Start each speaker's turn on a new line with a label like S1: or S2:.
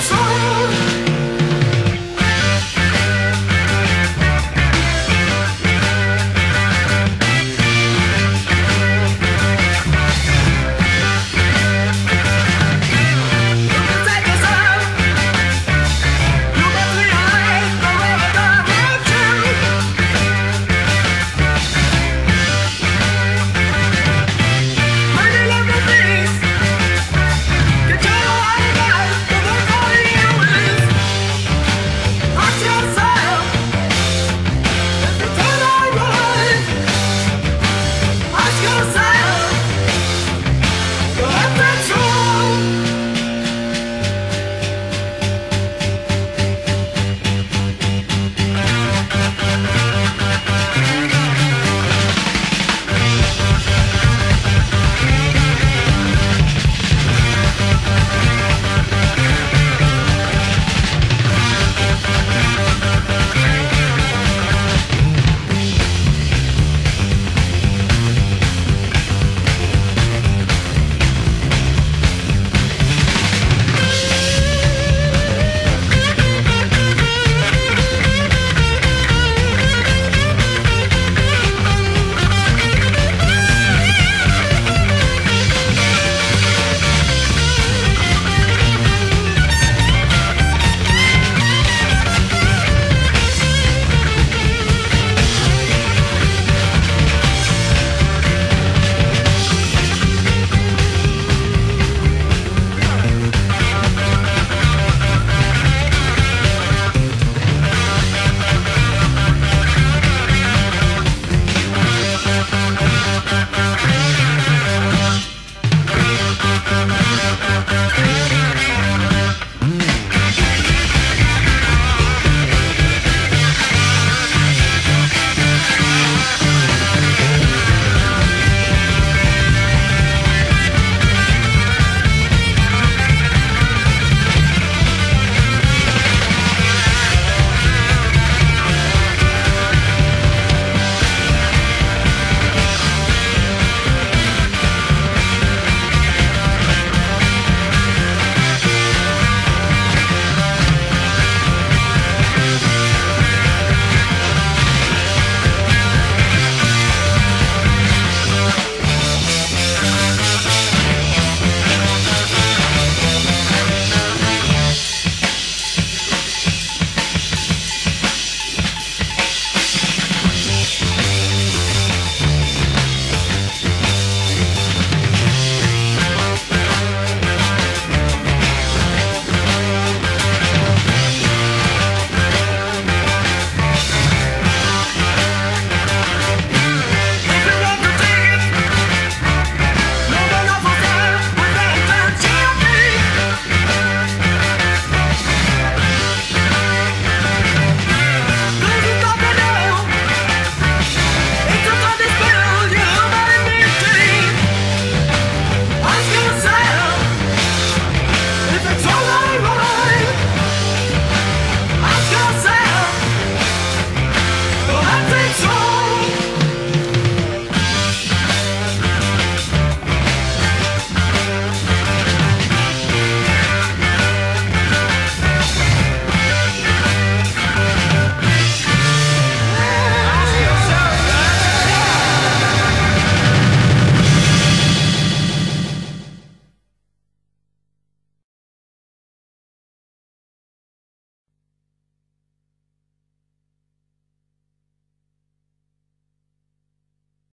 S1: sorry